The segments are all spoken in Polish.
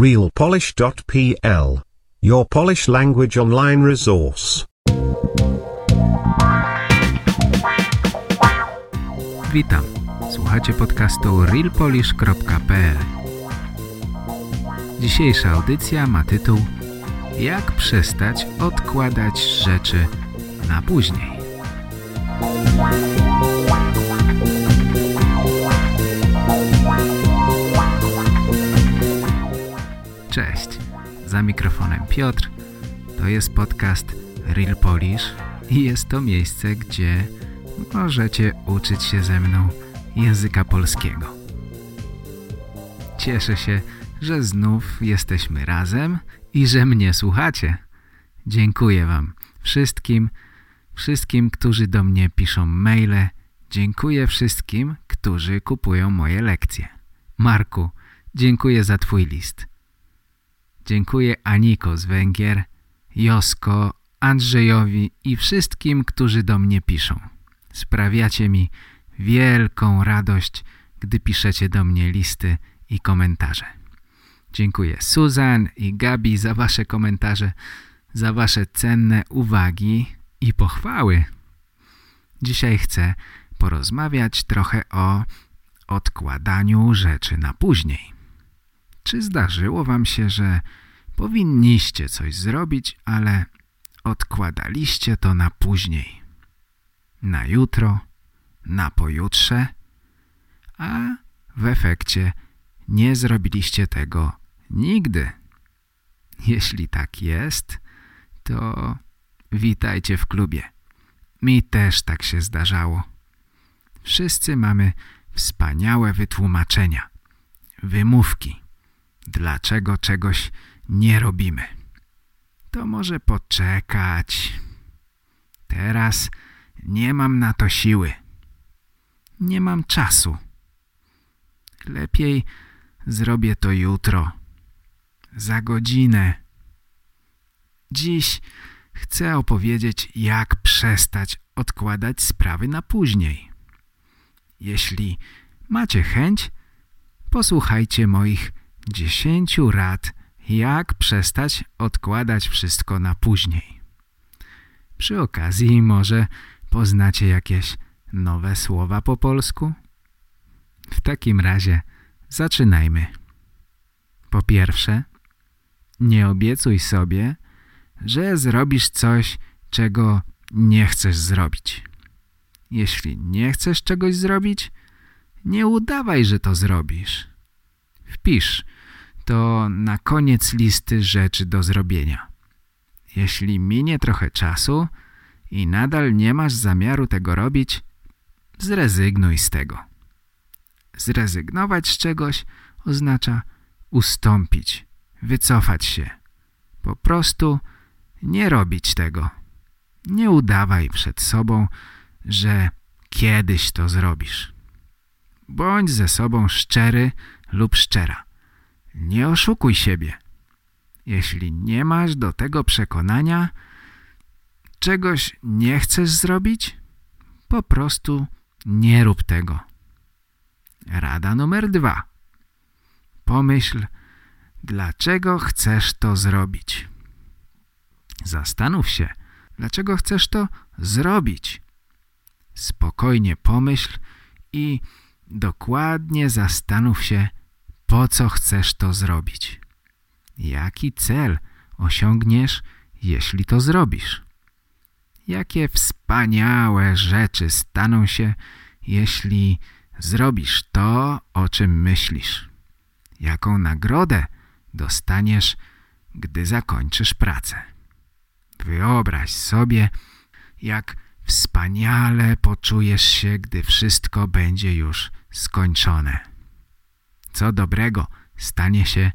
realpolish.pl. Your Polish language online resource. Witam. Słuchacie podcastu realpolish.pl. Dzisiejsza audycja ma tytuł Jak przestać odkładać rzeczy na później. Cześć, za mikrofonem Piotr. To jest podcast Real Polish i jest to miejsce, gdzie możecie uczyć się ze mną języka polskiego. Cieszę się, że znów jesteśmy razem i że mnie słuchacie. Dziękuję Wam wszystkim, wszystkim, którzy do mnie piszą maile. Dziękuję wszystkim, którzy kupują moje lekcje. Marku, dziękuję za Twój list. Dziękuję Aniko z Węgier, Josko, Andrzejowi i wszystkim, którzy do mnie piszą. Sprawiacie mi wielką radość, gdy piszecie do mnie listy i komentarze. Dziękuję Susan i Gabi za wasze komentarze, za wasze cenne uwagi i pochwały. Dzisiaj chcę porozmawiać trochę o odkładaniu rzeczy na później. Czy zdarzyło wam się, że powinniście coś zrobić, ale odkładaliście to na później? Na jutro, na pojutrze, a w efekcie nie zrobiliście tego nigdy. Jeśli tak jest, to witajcie w klubie. Mi też tak się zdarzało. Wszyscy mamy wspaniałe wytłumaczenia, wymówki, dlaczego czegoś nie robimy. To może poczekać. Teraz nie mam na to siły. Nie mam czasu. Lepiej zrobię to jutro. Za godzinę. Dziś chcę opowiedzieć, jak przestać odkładać sprawy na później. Jeśli macie chęć, posłuchajcie moich dziesięciu rad, jak przestać odkładać wszystko na później. Przy okazji może poznacie jakieś nowe słowa po polsku? W takim razie zaczynajmy. Po pierwsze, nie obiecuj sobie, że zrobisz coś, czego nie chcesz zrobić. Jeśli nie chcesz czegoś zrobić, nie udawaj, że to zrobisz. Wpisz to na koniec listy rzeczy do zrobienia. Jeśli minie trochę czasu i nadal nie masz zamiaru tego robić, zrezygnuj z tego. Zrezygnować z czegoś oznacza ustąpić, wycofać się. Po prostu nie robić tego. Nie udawaj przed sobą, że kiedyś to zrobisz. Bądź ze sobą szczery lub szczera. Nie oszukuj siebie. Jeśli nie masz do tego przekonania, czegoś nie chcesz zrobić, po prostu nie rób tego. Rada numer dwa. Pomyśl, dlaczego chcesz to zrobić. Zastanów się, dlaczego chcesz to zrobić. Spokojnie pomyśl i dokładnie zastanów się, po co chcesz to zrobić. Jaki cel osiągniesz, jeśli to zrobisz? Jakie wspaniałe rzeczy staną się, jeśli zrobisz to, o czym myślisz? Jaką nagrodę dostaniesz, gdy zakończysz pracę? Wyobraź sobie, jak wspaniale poczujesz się, gdy wszystko będzie już skończone. Co dobrego stanie się,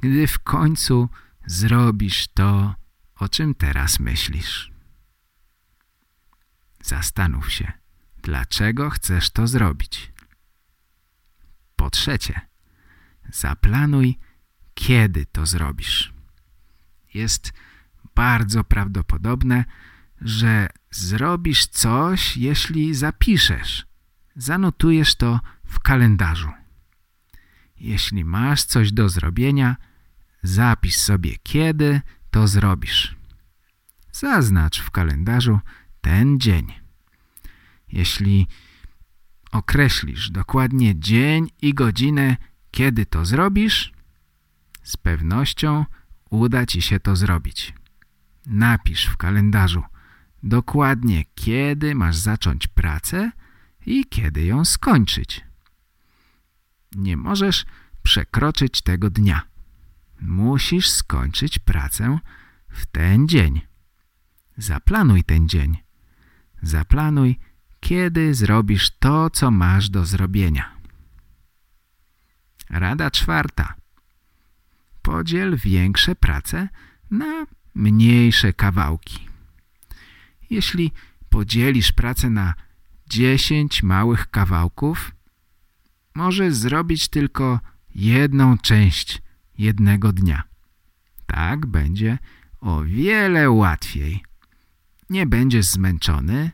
gdy w końcu zrobisz to, o czym teraz myślisz. Zastanów się, dlaczego chcesz to zrobić. Po trzecie, zaplanuj, kiedy to zrobisz. Jest bardzo prawdopodobne, że zrobisz coś, jeśli zapiszesz. Zanotujesz to w kalendarzu. Jeśli masz coś do zrobienia, zapisz sobie kiedy to zrobisz. Zaznacz w kalendarzu ten dzień. Jeśli określisz dokładnie dzień i godzinę, kiedy to zrobisz, z pewnością uda Ci się to zrobić. Napisz w kalendarzu dokładnie, kiedy masz zacząć pracę i kiedy ją skończyć. Nie możesz przekroczyć tego dnia. Musisz skończyć pracę w ten dzień. Zaplanuj ten dzień. Zaplanuj, kiedy zrobisz to, co masz do zrobienia. Rada czwarta. Podziel większe prace na mniejsze kawałki. Jeśli podzielisz pracę na 10 małych kawałków, możesz zrobić tylko jedną część jednego dnia. Tak będzie o wiele łatwiej. Nie będziesz zmęczony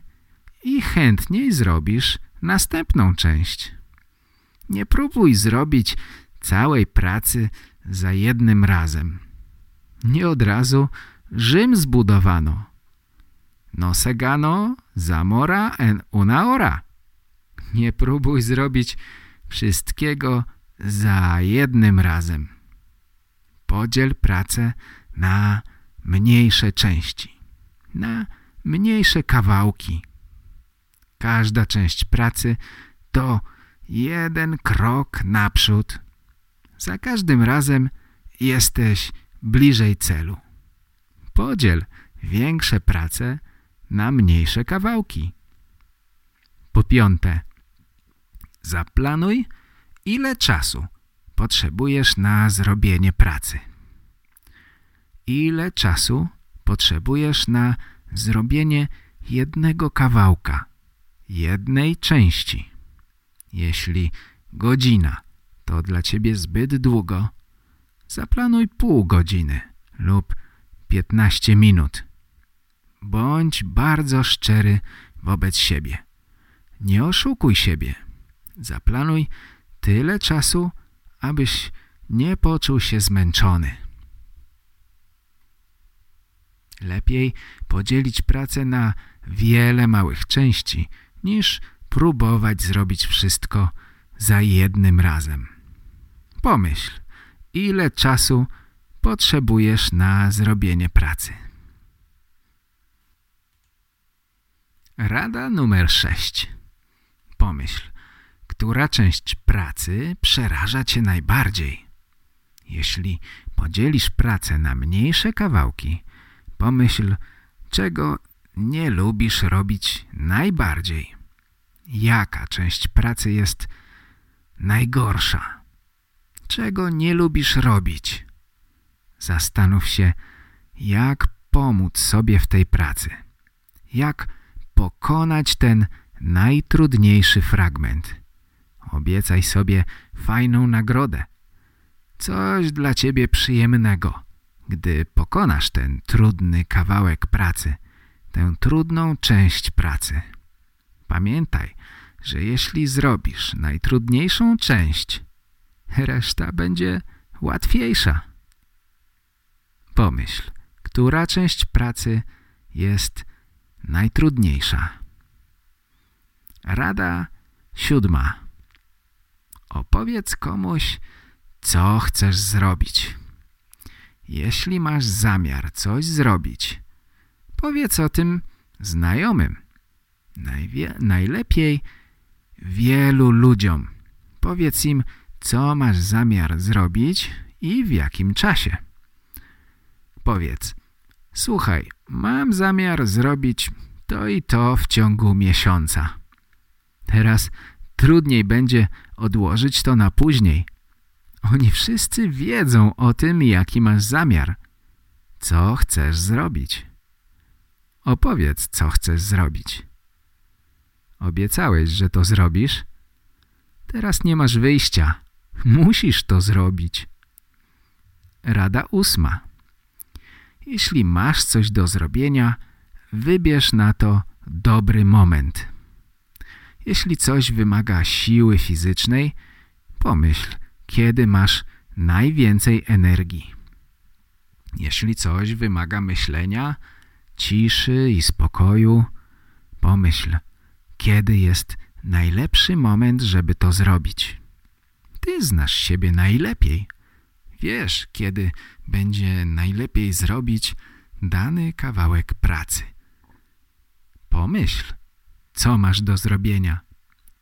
i chętniej zrobisz następną część. Nie próbuj zrobić całej pracy za jednym razem. Nie od razu Rzym zbudowano. No segano zamora en una ora. Nie próbuj zrobić wszystkiego za jednym razem. Podziel pracę na mniejsze części, na mniejsze kawałki. Każda część pracy to jeden krok naprzód. Za każdym razem jesteś bliżej celu. Podziel większe prace na mniejsze kawałki. Po piąte, zaplanuj, ile czasu potrzebujesz na zrobienie pracy. Ile czasu potrzebujesz na zrobienie jednego kawałka, jednej części. Jeśli godzina to dla Ciebie zbyt długo, zaplanuj pół godziny lub 15 minut. Bądź bardzo szczery wobec siebie. Nie oszukuj siebie. Zaplanuj tyle czasu, abyś nie poczuł się zmęczony. Lepiej podzielić pracę na wiele małych części, niż próbować zrobić wszystko za jednym razem. Pomyśl, ile czasu potrzebujesz na zrobienie pracy. Rada numer 6. Pomyśl, która część pracy przeraża Cię najbardziej. Jeśli podzielisz pracę na mniejsze kawałki, pomyśl, czego nie lubisz robić najbardziej. Jaka część pracy jest najgorsza? Czego nie lubisz robić? Zastanów się, jak pomóc sobie w tej pracy. Jak pokonać ten najtrudniejszy fragment. Obiecaj sobie fajną nagrodę. Coś dla ciebie przyjemnego, gdy pokonasz ten trudny kawałek pracy, tę trudną część pracy. Pamiętaj, że jeśli zrobisz najtrudniejszą część, reszta będzie łatwiejsza. Pomyśl, która część pracy jest najtrudniejsza. Rada siódma. Opowiedz komuś, co chcesz zrobić. Jeśli masz zamiar coś zrobić, powiedz o tym znajomym. Najlepiej wielu ludziom. Powiedz im, co masz zamiar zrobić i w jakim czasie. Powiedz, słuchaj, mam zamiar zrobić to i to w ciągu miesiąca. Teraz trudniej będzie odłożyć to na później. Oni wszyscy wiedzą o tym, jaki masz zamiar. Co chcesz zrobić? Opowiedz, co chcesz zrobić. Obiecałeś, że to zrobisz? Teraz nie masz wyjścia. Musisz to zrobić. Rada ósma. Jeśli masz coś do zrobienia, wybierz na to dobry moment. Jeśli coś wymaga siły fizycznej, pomyśl, kiedy masz najwięcej energii. Jeśli coś wymaga myślenia, ciszy i spokoju, pomyśl, kiedy jest najlepszy moment, żeby to zrobić. Ty znasz siebie najlepiej. Wiesz, kiedy będzie najlepiej zrobić dany kawałek pracy. Pomyśl, co masz do zrobienia.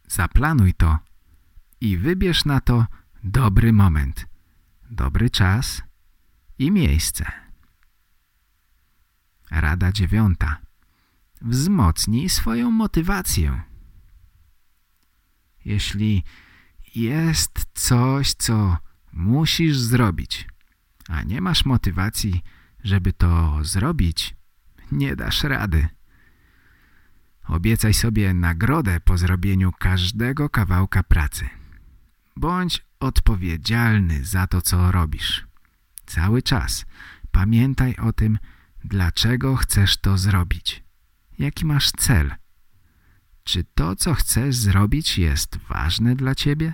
Zaplanuj to i wybierz na to dobry moment, dobry czas i miejsce. Rada dziewiąta. Wzmocnij swoją motywację. Jeśli jest coś, co musisz zrobić, a nie masz motywacji, żeby to zrobić, nie dasz rady. Obiecaj sobie nagrodę po zrobieniu każdego kawałka pracy. Bądź odpowiedzialny za to, co robisz. Cały czas pamiętaj o tym, dlaczego chcesz to zrobić. Jaki masz cel? Czy to, co chcesz zrobić jest ważne dla ciebie?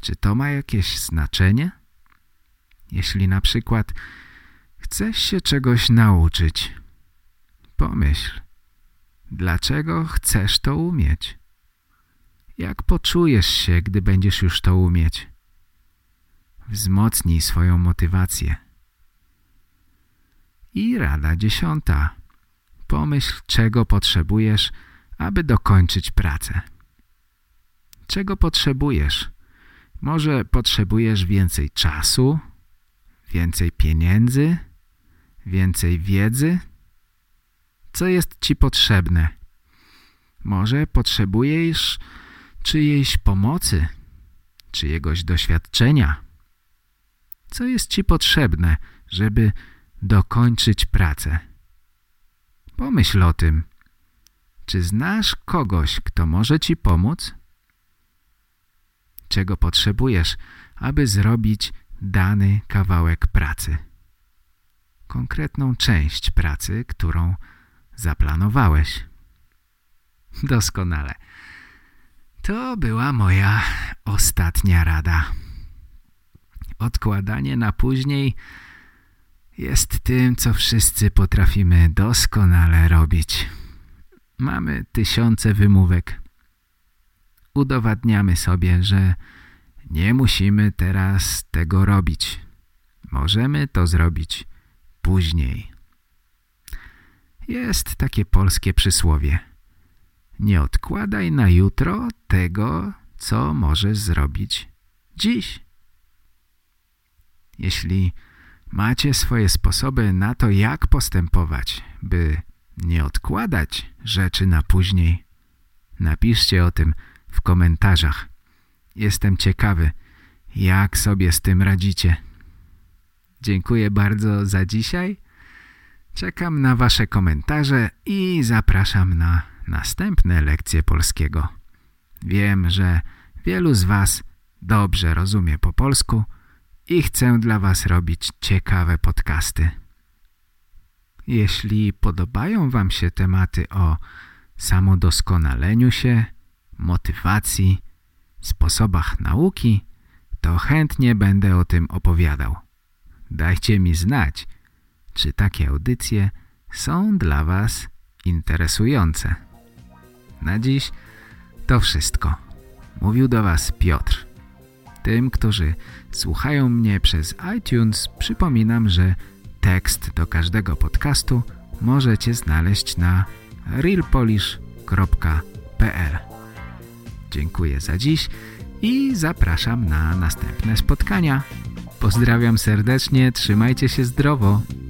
Czy to ma jakieś znaczenie? Jeśli na przykład chcesz się czegoś nauczyć, pomyśl, dlaczego chcesz to umieć? Jak poczujesz się, gdy będziesz już to umieć? Wzmocnij swoją motywację. I rada dziesiąta. Pomyśl, czego potrzebujesz, aby dokończyć pracę. Czego potrzebujesz? Może potrzebujesz więcej czasu, więcej pieniędzy, więcej wiedzy? Co jest ci potrzebne? Może potrzebujesz czyjejś pomocy, czyjegoś doświadczenia? Co jest ci potrzebne, żeby dokończyć pracę? Pomyśl o tym. Czy znasz kogoś, kto może ci pomóc? Czego potrzebujesz, aby zrobić dany kawałek pracy? Konkretną część pracy, którą zaplanowałeś. Doskonale. To była moja ostatnia rada. Odkładanie na później jest tym, co wszyscy potrafimy doskonale robić. Mamy tysiące wymówek. Udowadniamy sobie, że nie musimy teraz tego robić. Możemy to zrobić później. Jest takie polskie przysłowie. Nie odkładaj na jutro tego, co możesz zrobić dziś. Jeśli macie swoje sposoby na to, jak postępować, by nie odkładać rzeczy na później, napiszcie o tym w komentarzach. Jestem ciekawy, jak sobie z tym radzicie. Dziękuję bardzo za dzisiaj. Czekam na wasze komentarze i zapraszam na następne lekcje polskiego. Wiem, że wielu z was dobrze rozumie po polsku i chcę dla was robić ciekawe podcasty. Jeśli podobają wam się tematy o samodoskonaleniu się, motywacji, sposobach nauki, to chętnie będę o tym opowiadał. Dajcie mi znać, czy takie audycje są dla Was interesujące. Na dziś to wszystko. Mówił do Was Piotr. Tym, którzy słuchają mnie przez iTunes, przypominam, że tekst do każdego podcastu możecie znaleźć na realpolish.pl Dziękuję za dziś i zapraszam na następne spotkania. Pozdrawiam serdecznie, trzymajcie się zdrowo.